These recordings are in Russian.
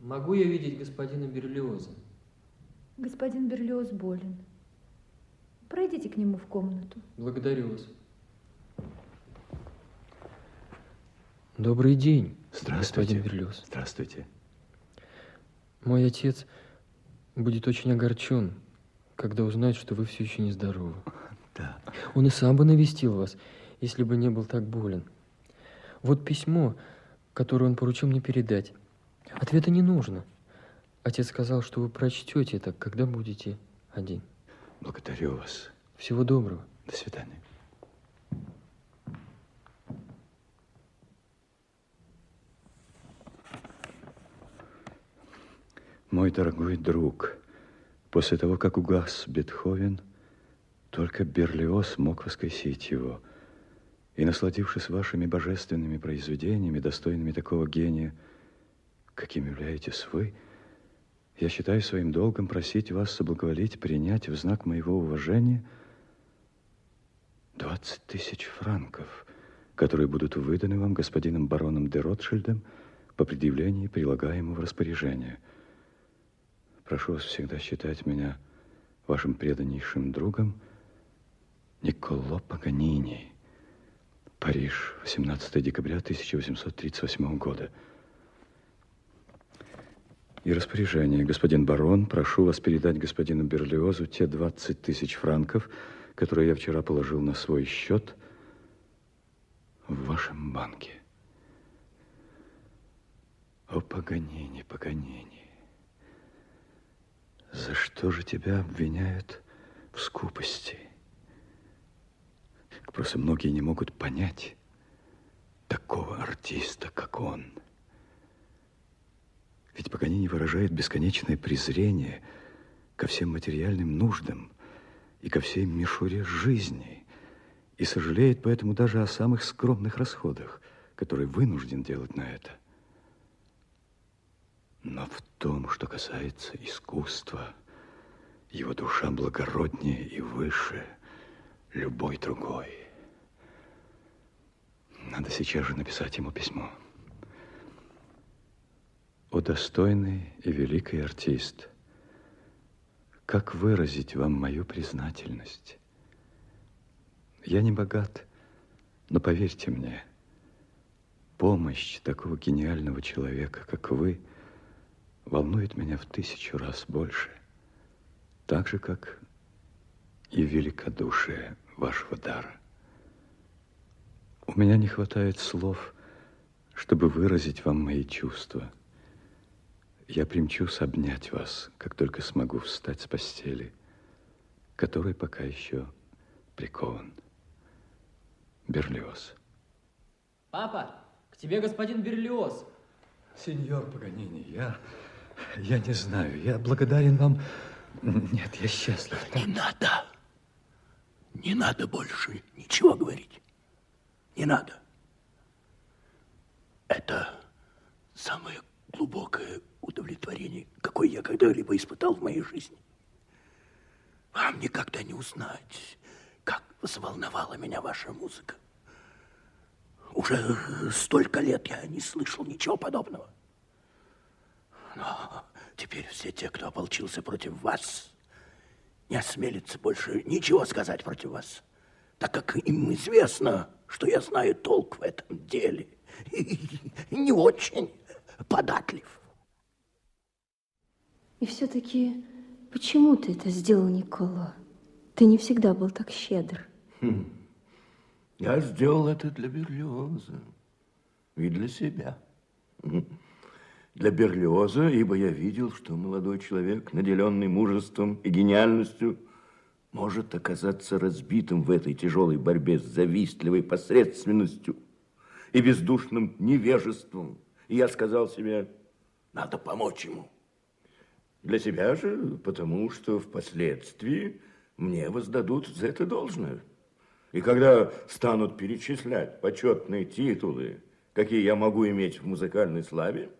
Могу я видеть господина Берлиоза? Господин Берлиоз болен. Пройдите к нему в комнату. Благодарю вас. Добрый день, Здравствуйте. господин Берлиоз. Здравствуйте. Мой отец будет очень огорчен, когда узнает, что вы все еще нездоровы. Да. Он и сам бы навестил вас, если бы не был так болен. Вот письмо, которое он поручил мне передать. Ответа не нужно. Отец сказал, что вы прочтете это, когда будете один. Благодарю вас. Всего доброго. До свидания. Мой дорогой друг, после того, как угас Бетховен, только Берлиоз мог воскресить его. И, насладившись вашими божественными произведениями, достойными такого гения, каким являетесь вы, я считаю своим долгом просить вас соблаговолить принять в знак моего уважения 20 тысяч франков, которые будут выданы вам господином бароном де Ротшильдом по предъявлении прилагаемого распоряжения. Прошу вас всегда считать меня вашим преданнейшим другом Николо Паганини. Париж, 18 декабря 1838 года. И распоряжение, господин барон, прошу вас передать господину Берлиозу те 20 тысяч франков, которые я вчера положил на свой счет в вашем банке. О, Паганини, Паганини, за что же тебя обвиняют в скупости? Просто многие не могут понять такого артиста, как он. Ведь Паганини выражает бесконечное презрение ко всем материальным нуждам и ко всей мишуре жизни, и сожалеет поэтому даже о самых скромных расходах, которые вынужден делать на это. Но в том, что касается искусства, его душа благороднее и выше любой другой. Надо сейчас же написать ему письмо. О достойный и великий артист, как выразить вам мою признательность? Я не богат, но поверьте мне, помощь такого гениального человека, как вы, волнует меня в тысячу раз больше, так же, как и великодушие вашего дара. У меня не хватает слов, чтобы выразить вам мои чувства. Я примчусь обнять вас, как только смогу встать с постели, которой пока еще прикован. Берлиоз. Папа, к тебе господин Берлиоз. Сеньор Паганини, я, я не знаю, я благодарен вам. Нет, я счастлив. Не надо. Не надо больше ничего говорить. Не надо. Это самое глубокое удовлетворение, какое я когда-либо испытал в моей жизни. Вам никогда не узнать, как взволновала меня ваша музыка. Уже столько лет я не слышал ничего подобного. Но теперь все те, кто ополчился против вас, не осмелятся больше ничего сказать против вас, так как им известно, что я знаю толк в этом деле и не очень податлив. И все-таки, почему ты это сделал, Никола? Ты не всегда был так щедр. Хм. Я сделал это для Берлиоза и для себя. Хм. Для Берлиоза, ибо я видел, что молодой человек, наделенный мужеством и гениальностью, может оказаться разбитым в этой тяжелой борьбе с завистливой посредственностью и бездушным невежеством. Я сказал себе, надо помочь ему. Для себя же, потому что впоследствии мне воздадут за это должное. И когда станут перечислять почетные титулы, какие я могу иметь в музыкальной славе,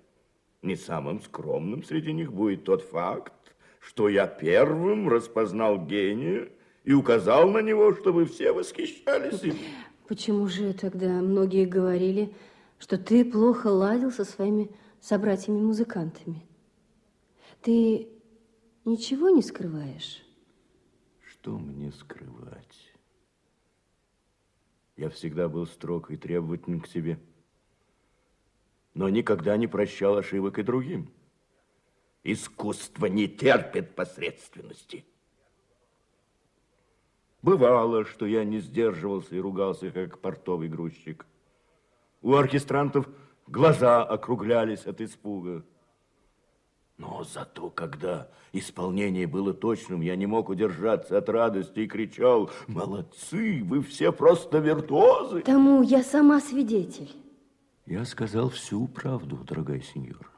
не самым скромным среди них будет тот факт, что я первым распознал гения и указал на него, чтобы все восхищались им. Почему же тогда многие говорили, что ты плохо ладил со своими собратьями-музыкантами? Ты ничего не скрываешь? Что мне скрывать? Я всегда был строг и требователен к себе, но никогда не прощал ошибок и другим. Искусство не терпит посредственности. Бывало, что я не сдерживался и ругался, как портовый грузчик. У оркестрантов глаза округлялись от испуга. Но зато, когда исполнение было точным, я не мог удержаться от радости и кричал, «Молодцы, вы все просто виртуозы!» Тому я сама свидетель. Я сказал всю правду, дорогая сеньора.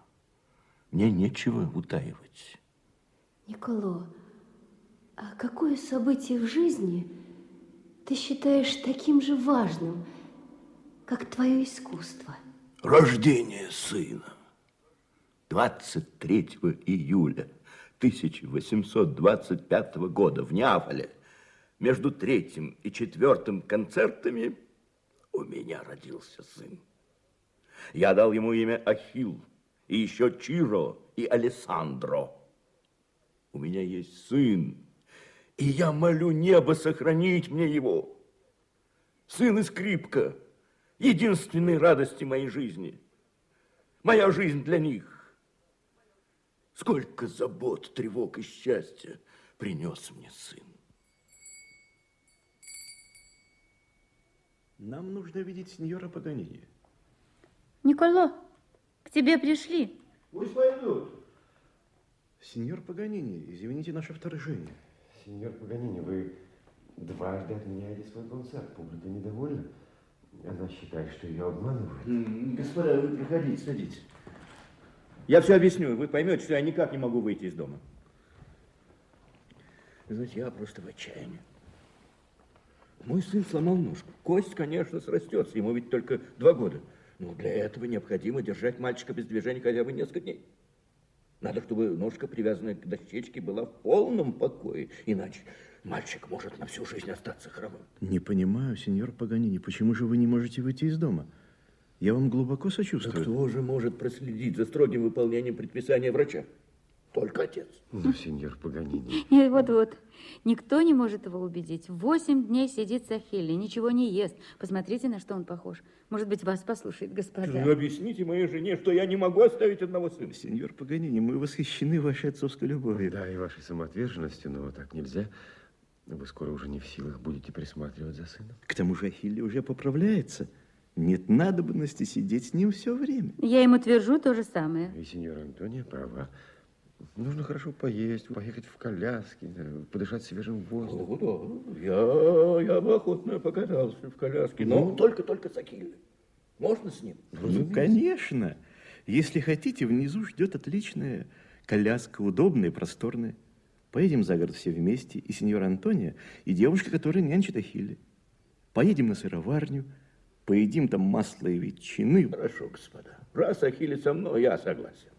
Мне нечего утаивать. Николо, а какое событие в жизни ты считаешь таким же важным, как твое искусство? Рождение сына. 23 июля 1825 года в Неаполе между третьим и четвертым концертами у меня родился сын. Я дал ему имя Ахилл, и еще Чиро и Алессандро. У меня есть сын, и я молю небо сохранить мне его. Сын и скрипка – единственной радости моей жизни. Моя жизнь для них. Сколько забот, тревог и счастья принес мне сын. Нам нужно видеть сеньора Паганини. Николо, к тебе пришли. Пусть пойдут. Сеньор Паганини, извините наше вторжение. Сеньор Паганини, вы дважды отменяете свой концерт. Публика недовольна. Она считает, что ее обманывают. Господа, вы приходите, садитесь. Я все объясню, вы поймете, что я никак не могу выйти из дома. Знаете, я просто в отчаянии. Мой сын сломал ножку. Кость, конечно, срастется, ему ведь только два года. Но для этого необходимо держать мальчика без движения хотя бы несколько дней. Надо, чтобы ножка, привязанная к дощечке, была в полном покое. Иначе мальчик может на всю жизнь остаться хромым. Не понимаю, сеньор Паганини, почему же вы не можете выйти из дома? Я вам глубоко Да сочувствую. кто же может проследить за строгим выполнением предписания врача? Только отец. Ну, сеньор Паганини. И вот-вот. Никто не может его убедить. Восемь дней сидит Сахилли, ничего не ест. Посмотрите, на что он похож. Может быть, вас послушает господа. объясните моей жене, что я не могу оставить одного сына. Сеньор Паганини, мы восхищены вашей отцовской любовью. Да, и вашей самоотверженностью, но так нельзя. Вы скоро уже не в силах будете присматривать за сыном. К тому же Ахилли уже поправляется. Нет надобности сидеть с ним все время. Я ему твержу то же самое. И сеньора Антония права. Нужно хорошо поесть, поехать в коляске, да, подышать свежим воздухом. О, да, я, я бы охотно покатался в коляске, но только-только с Акилой. Можно с ним? Ну, конечно. Если хотите, внизу ждет отличная коляска, удобная и просторная. Поедем за город все вместе, и сеньор Антония, и девушка, которая нянчит Ахилли. Поедем на сыроварню, поедим там масло и ветчины. Хорошо, господа. Раз Ахилли со мной, я согласен.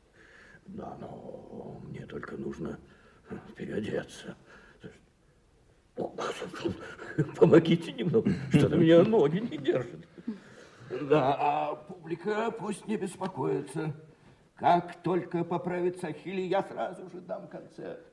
Да, но мне только нужно переодеться. Помогите немного, что-то меня ноги не держат. Да, а публика пусть не беспокоится. Как только поправится Ахилли, я сразу же дам концерт.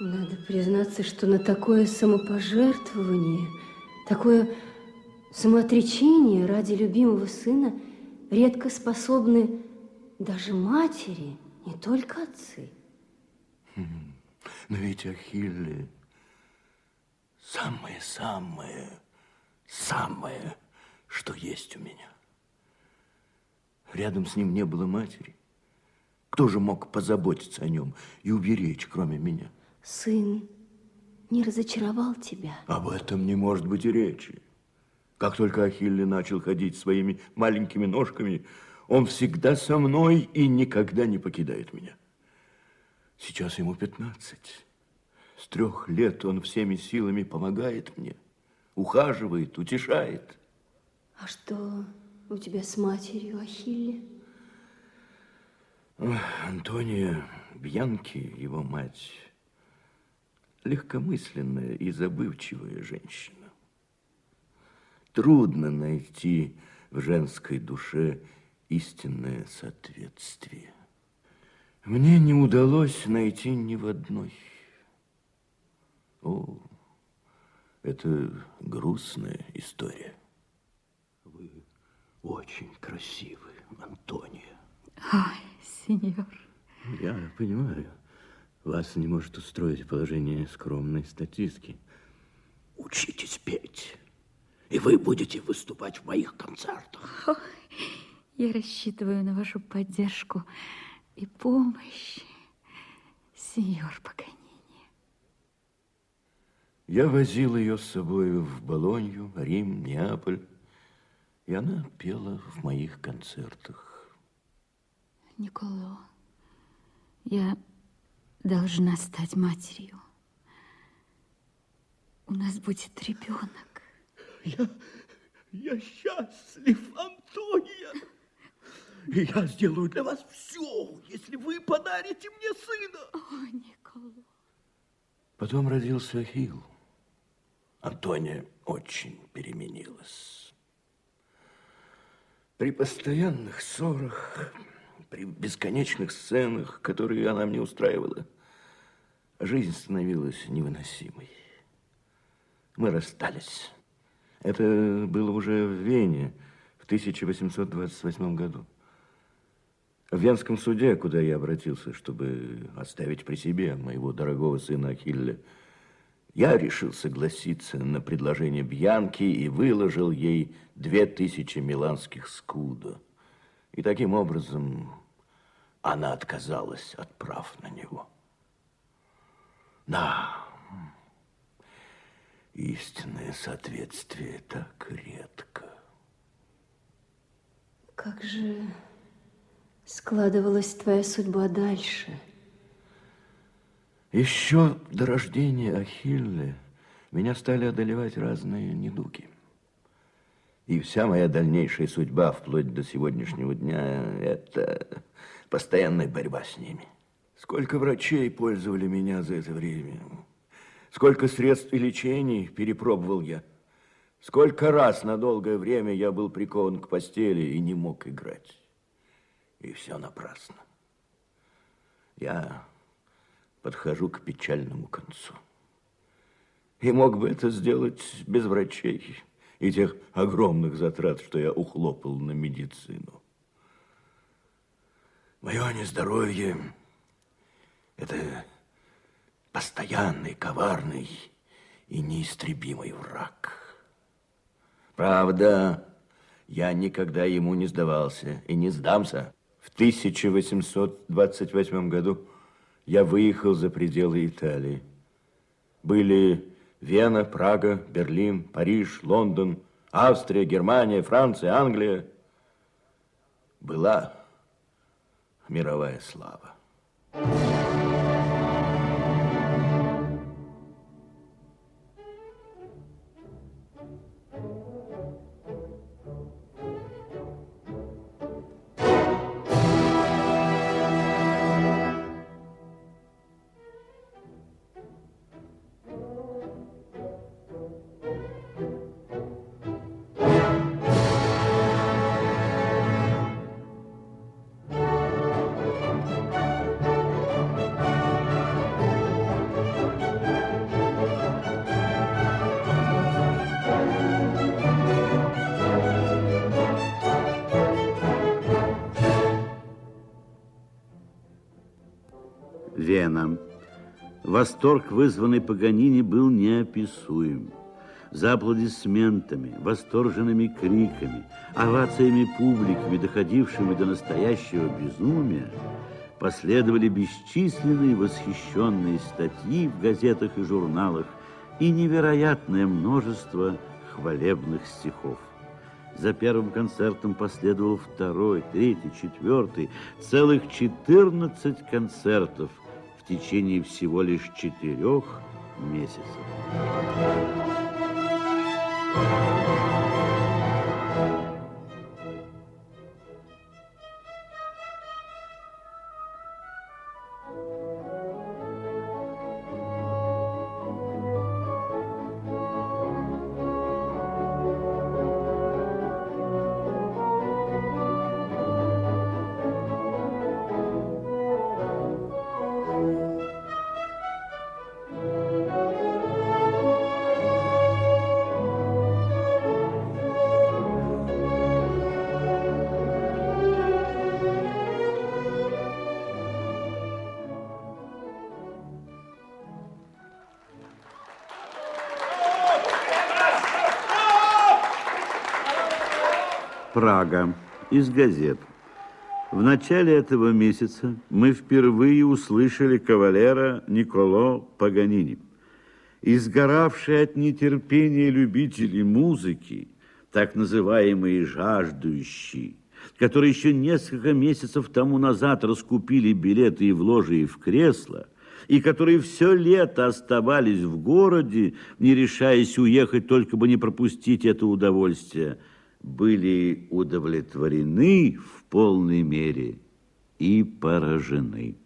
Надо признаться, что на такое самопожертвование, такое самоотречение ради любимого сына редко способны даже матери, не только отцы. Но ведь Ахилле самое-самое самое, что есть у меня. Рядом с ним не было матери. Кто же мог позаботиться о нем и уберечь, кроме меня? Сын не разочаровал тебя? Об этом не может быть и речи. Как только Ахилле начал ходить своими маленькими ножками, он всегда со мной и никогда не покидает меня. Сейчас ему 15. С трех лет он всеми силами помогает мне, ухаживает, утешает. А что у тебя с матерью Ахилле? Антония Бьянки, его мать, легкомысленная и забывчивая женщина. Трудно найти в женской душе истинное соответствие. Мне не удалось найти ни в одной. О, это грустная история. Вы очень красивы, Антония. Ой, сеньор. Я понимаю, вас не может устроить положение скромной статистки. Учитесь петь, и вы будете выступать в моих концертах. Ой, я рассчитываю на вашу поддержку и помощь, сеньор Паганини. Я возил ее с собой в Болонью, Рим, Неаполь, и она пела в моих концертах. Николо, я должна стать матерью. У нас будет ребенок. Я, я счастлив, Антония. И я сделаю для вас все, если вы подарите мне сына. О, Николо. Потом родился Ахилл. Антония очень переменилась. При постоянных ссорах, при бесконечных сценах, которые она мне устраивала, жизнь становилась невыносимой. Мы расстались. Это было уже в Вене в 1828 году. В Венском суде, куда я обратился, чтобы оставить при себе моего дорогого сына Ахилля, я решил согласиться на предложение Бьянки и выложил ей две тысячи миланских скудо. И таким образом она отказалась от прав на него. Да, истинное соответствие так редко. Как же складывалась твоя судьба дальше? Еще до рождения Ахилле меня стали одолевать разные недуги. И вся моя дальнейшая судьба, вплоть до сегодняшнего дня, это постоянная борьба с ними. Сколько врачей пользовали меня за это время. Сколько средств и лечений перепробовал я. Сколько раз на долгое время я был прикован к постели и не мог играть. И все напрасно. Я подхожу к печальному концу. И мог бы это сделать без врачей и тех огромных затрат, что я ухлопал на медицину. Мое нездоровье – это постоянный, коварный и неистребимый враг. Правда, я никогда ему не сдавался и не сдамся. В 1828 году я выехал за пределы Италии. Были Вена, Прага, Берлин, Париж, Лондон, Австрия, Германия, Франция, Англия. Была мировая слава. Вена. Восторг, вызванный Паганини, был неописуем. За аплодисментами, восторженными криками, овациями публиками, доходившими до настоящего безумия, последовали бесчисленные восхищенные статьи в газетах и журналах и невероятное множество хвалебных стихов. За первым концертом последовал второй, третий, четвертый, целых 14 концертов течение всего лишь четырех месяцев. Прага. Из газет. В начале этого месяца мы впервые услышали кавалера Николо Паганини. Изгоравшие от нетерпения любители музыки, так называемые жаждущие, которые еще несколько месяцев тому назад раскупили билеты и вложили в кресло, и которые все лето оставались в городе, не решаясь уехать, только бы не пропустить это удовольствие – были удовлетворены в полной мере и поражены.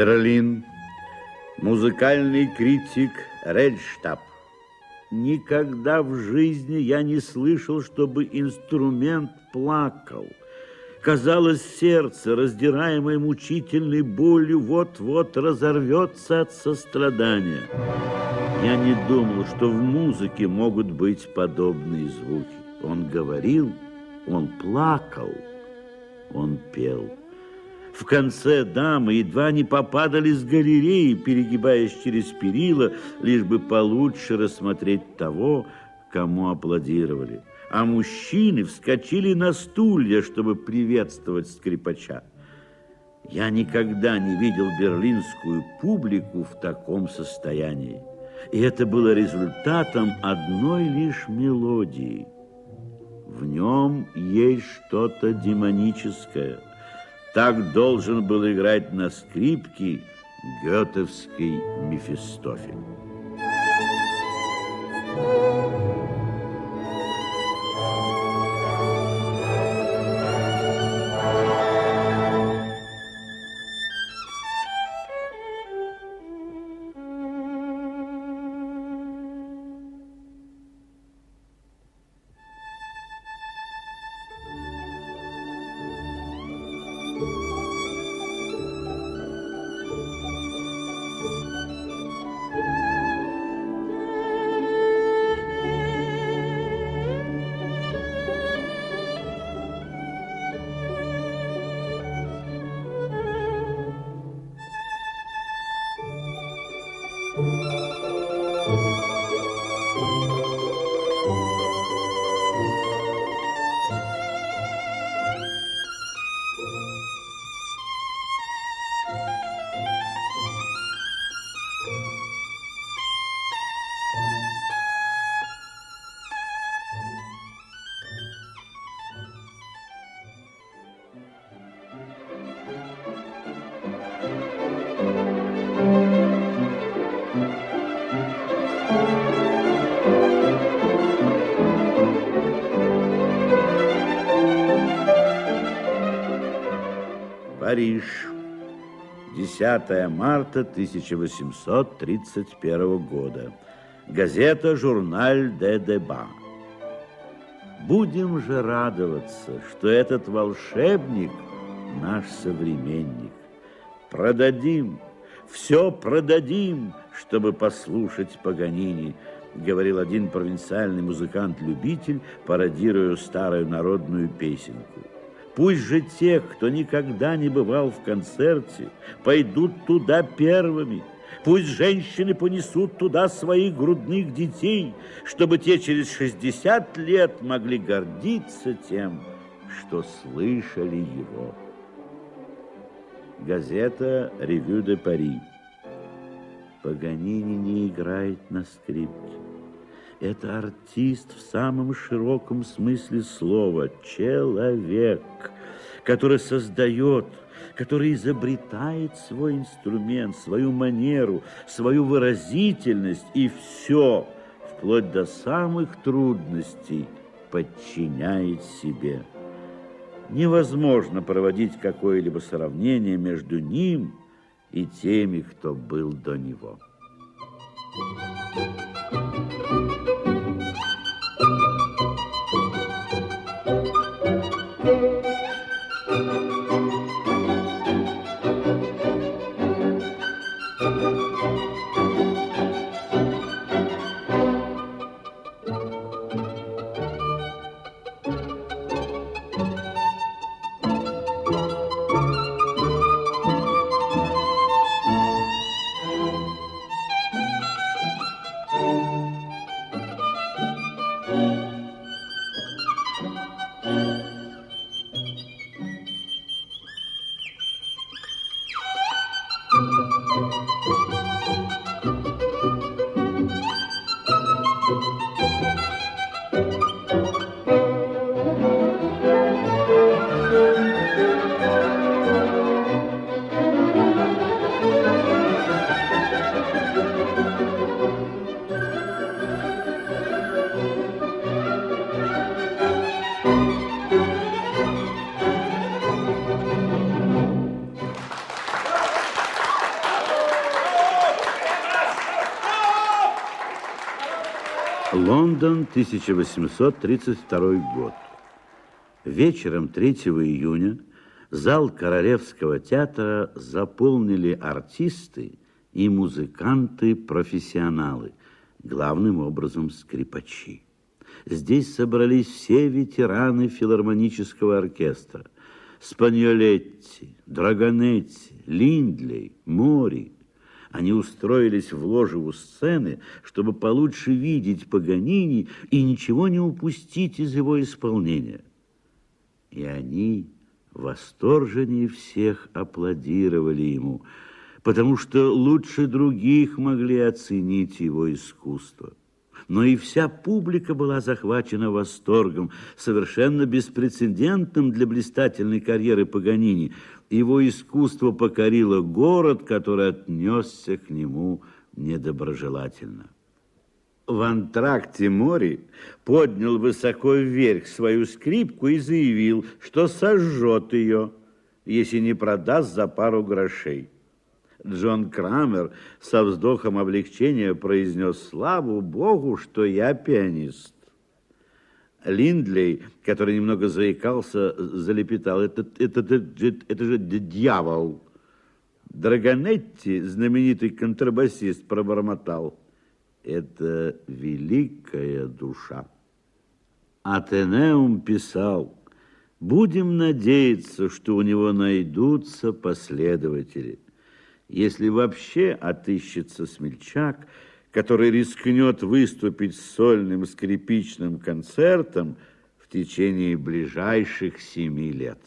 Берлин. Музыкальный критик Рельштаб. Никогда в жизни я не слышал, чтобы инструмент плакал. Казалось, сердце, раздираемое мучительной болью, вот-вот разорвется от сострадания. Я не думал, что в музыке могут быть подобные звуки. Он говорил, он плакал, он пел. В конце дамы едва не попадали с галереи, перегибаясь через перила, лишь бы получше рассмотреть того, кому аплодировали. А мужчины вскочили на стулья, чтобы приветствовать скрипача. Я никогда не видел берлинскую публику в таком состоянии. И это было результатом одной лишь мелодии. В нем есть что-то демоническое – так должен был играть на скрипке гетовский Мефистофель. Париж. 10 марта 1831 года. Газета «Журналь де Деба». Будем же радоваться, что этот волшебник наш современник. Продадим, все продадим, чтобы послушать Паганини, говорил один провинциальный музыкант-любитель, пародируя старую народную песенку. Пусть же тех, кто никогда не бывал в концерте, пойдут туда первыми. Пусть женщины понесут туда своих грудных детей, чтобы те через 60 лет могли гордиться тем, что слышали его. Газета «Ревю де Пари». Паганини не играет на скрипке. Это артист в самом широком смысле слова, человек, который создает, который изобретает свой инструмент, свою манеру, свою выразительность и все, вплоть до самых трудностей, подчиняет себе. Невозможно проводить какое-либо сравнение между ним и теми, кто был до него. Лондон, 1832 год. Вечером 3 июня зал Королевского театра заполнили артисты и музыканты-профессионалы, главным образом скрипачи. Здесь собрались все ветераны филармонического оркестра. Спаньолетти, Драгонетти, Линдлей, Мори, они устроились в ложе у сцены, чтобы получше видеть Паганини и ничего не упустить из его исполнения. И они восторженнее всех аплодировали ему, потому что лучше других могли оценить его искусство. Но и вся публика была захвачена восторгом, совершенно беспрецедентным для блистательной карьеры Паганини – его искусство покорило город, который отнесся к нему недоброжелательно. В антракте Мори поднял высоко вверх свою скрипку и заявил, что сожжет ее, если не продаст за пару грошей. Джон Крамер со вздохом облегчения произнес «Славу Богу, что я пианист». Линдлей, который немного заикался, залепетал. Это, это, это, это же дьявол. Драгонетти, знаменитый контрабасист, пробормотал. Это великая душа. Атенеум писал, будем надеяться, что у него найдутся последователи. Если вообще отыщется смельчак – который рискнет выступить с сольным скрипичным концертом в течение ближайших семи лет.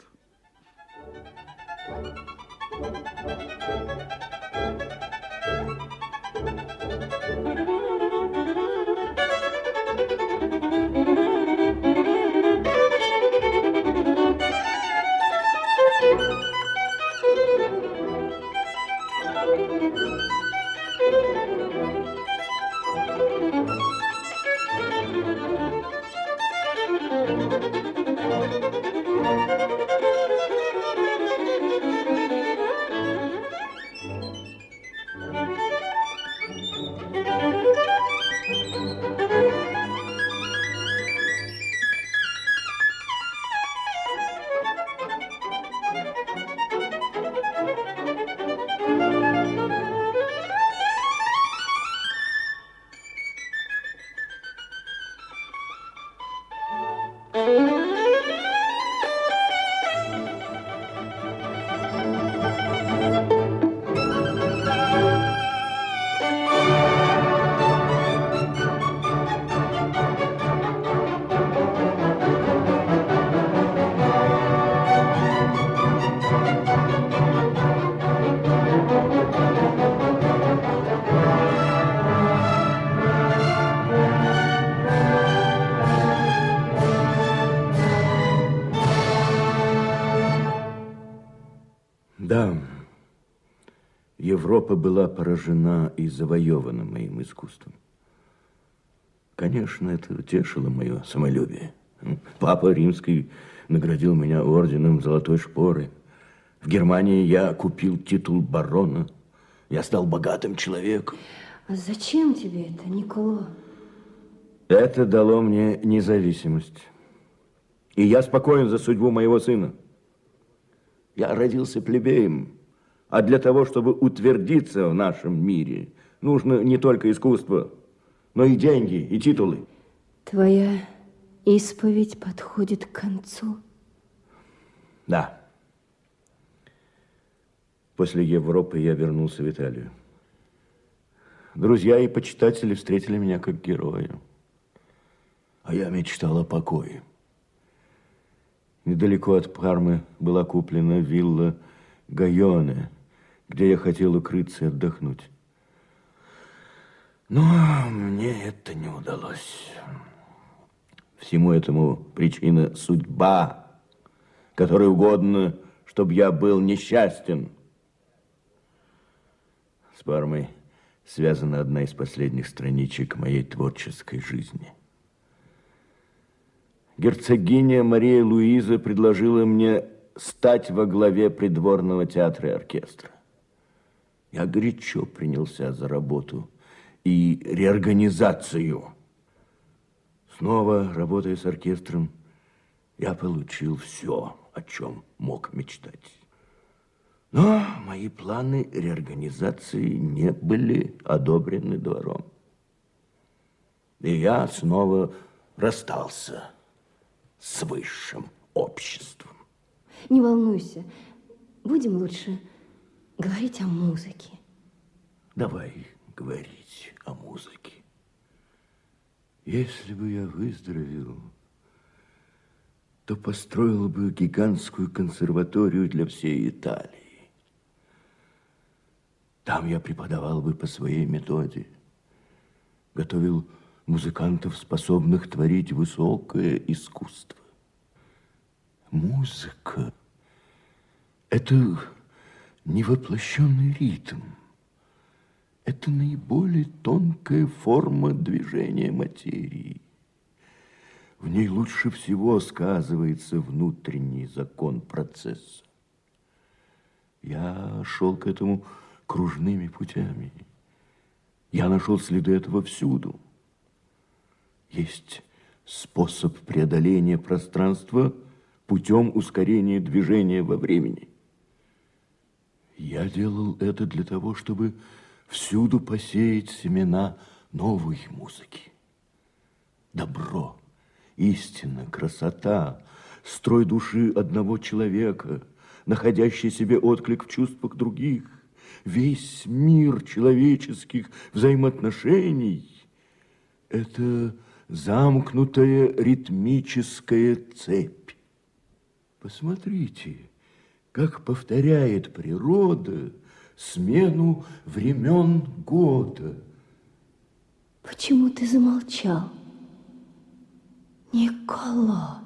Да, Европа была поражена и завоевана моим искусством. Конечно, это утешило мое самолюбие. Папа Римский наградил меня орденом Золотой Шпоры. В Германии я купил титул барона. Я стал богатым человеком. А зачем тебе это, Николо? Это дало мне независимость. И я спокоен за судьбу моего сына. Я родился плебеем, а для того, чтобы утвердиться в нашем мире, нужно не только искусство, но и деньги, и титулы. Твоя исповедь подходит к концу? Да. После Европы я вернулся в Италию. Друзья и почитатели встретили меня как героя. А я мечтал о покое. Недалеко от Пармы была куплена вилла Гайоне, где я хотел укрыться и отдохнуть. Но мне это не удалось. Всему этому причина судьба, которой угодно, чтобы я был несчастен. С Пармой связана одна из последних страничек моей творческой жизни. Герцогиня Мария Луиза предложила мне стать во главе придворного театра и оркестра. Я горячо принялся за работу и реорганизацию. Снова, работая с оркестром, я получил все, о чем мог мечтать. Но мои планы реорганизации не были одобрены двором. И я снова расстался с высшим обществом. Не волнуйся, будем лучше говорить о музыке. Давай говорить о музыке. Если бы я выздоровел, то построил бы гигантскую консерваторию для всей Италии. Там я преподавал бы по своей методе, готовил музыкантов, способных творить высокое искусство. Музыка – это невоплощенный ритм. Это наиболее тонкая форма движения материи. В ней лучше всего сказывается внутренний закон процесса. Я шел к этому кружными путями. Я нашел следы этого всюду. Есть способ преодоления пространства путем ускорения движения во времени. Я делал это для того, чтобы всюду посеять семена новой музыки. Добро, истина, красота, строй души одного человека, находящий себе отклик в чувствах других, весь мир человеческих взаимоотношений – это замкнутая ритмическая цепь. Посмотрите, как повторяет природа смену времен года. Почему ты замолчал? Никола.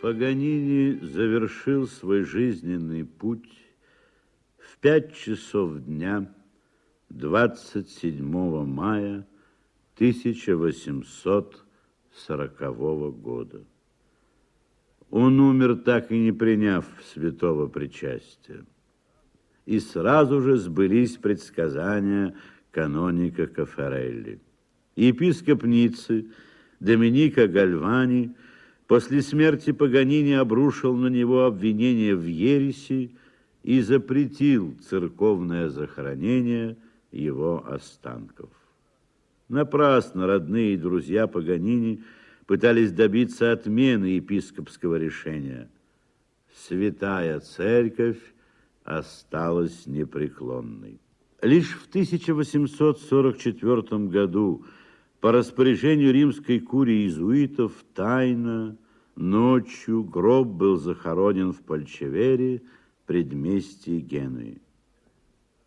Паганини завершил свой жизненный путь в пять часов дня 27 мая 1840 года. Он умер, так и не приняв святого причастия. И сразу же сбылись предсказания каноника Кафарелли. Епископ Ниццы Доминика Гальвани – После смерти Паганини обрушил на него обвинение в ереси и запретил церковное захоронение его останков. Напрасно родные и друзья Паганини пытались добиться отмены епископского решения. Святая Церковь осталась непреклонной. Лишь в 1844 году по распоряжению римской курии иезуитов тайно ночью гроб был захоронен в Пальчевере, предместье Генуи.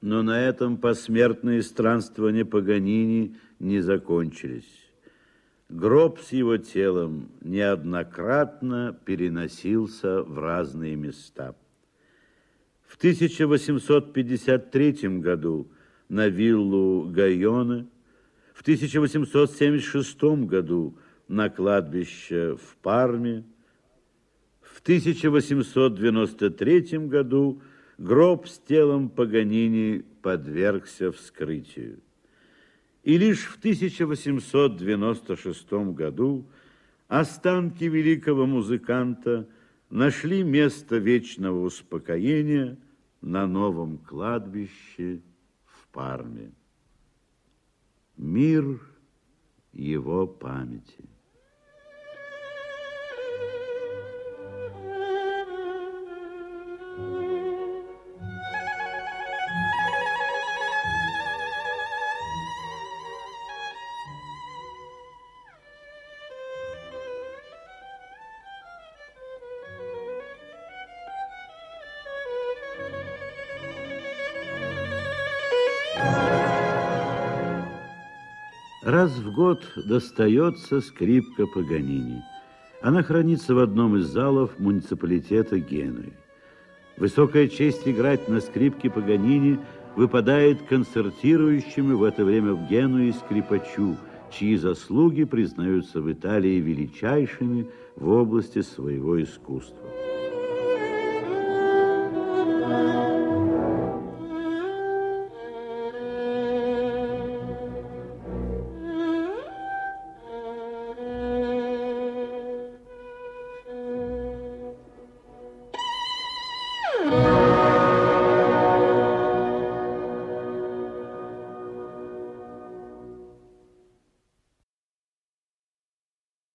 Но на этом посмертные странствования Паганини не закончились. Гроб с его телом неоднократно переносился в разные места. В 1853 году на виллу Гайона, в 1876 году на кладбище в Парме, в 1893 году гроб с телом Паганини подвергся вскрытию. И лишь в 1896 году останки великого музыканта нашли место вечного успокоения на новом кладбище в Парме. Мир его памяти. Раз в год достается скрипка Паганини. Она хранится в одном из залов муниципалитета Генуи. Высокая честь играть на скрипке Паганини выпадает концертирующему в это время в Генуе скрипачу, чьи заслуги признаются в Италии величайшими в области своего искусства. Thank you.